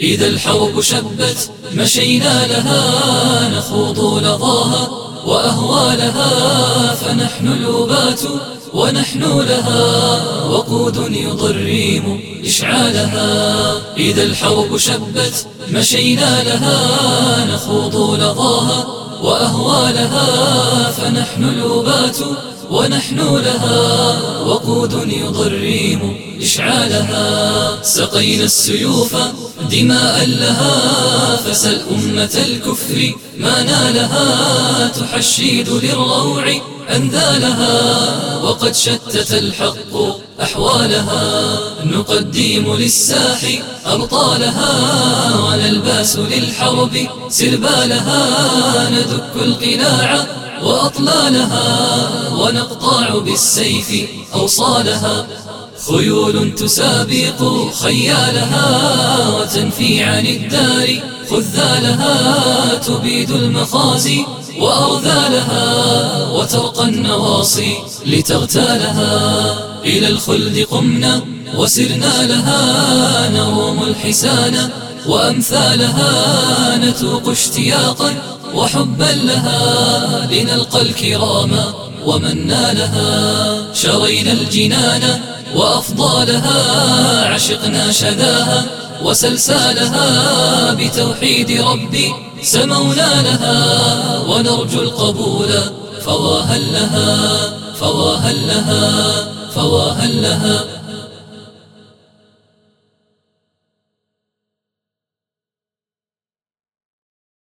إذا الحرب شبت مشينا لها نخوض لظاها وأهوالها فنحن الأبات ونحن لها وقود يضريم إشعالها. إذا الحرب شبت مشينا لها نخوض لظاها وأهوالها فنحن الأبات ونحن لها وقود يضريم إشعالها. سقينا السيوف دماء لها فسل أمة الكفر ما نالها. تحشيد للروع أنذالها وقد شتت الحق أحوالها. نقدم للساح أبطالها ونلباس للحرب سربالها ندك القلاع وأطلالها ونقطع بالسيف أوصالها خيول تسابق خيالها وتنفي عن الدار خذالها تبيد المخازي وأرذالها وترقى النواصي لتغتالها. إلى الخلد قمنا وسرنا لها نروم الحسان وأمثالها نتوق اشتياقا وحبا لها لنلقى الكرام ومن نالها شرينا الجنان وأفضالها عشقنا شذاها وسلسالها بتوحيد ربي سمونا لها ونرجو القبول فواهل لها فواهل لها فواهل لها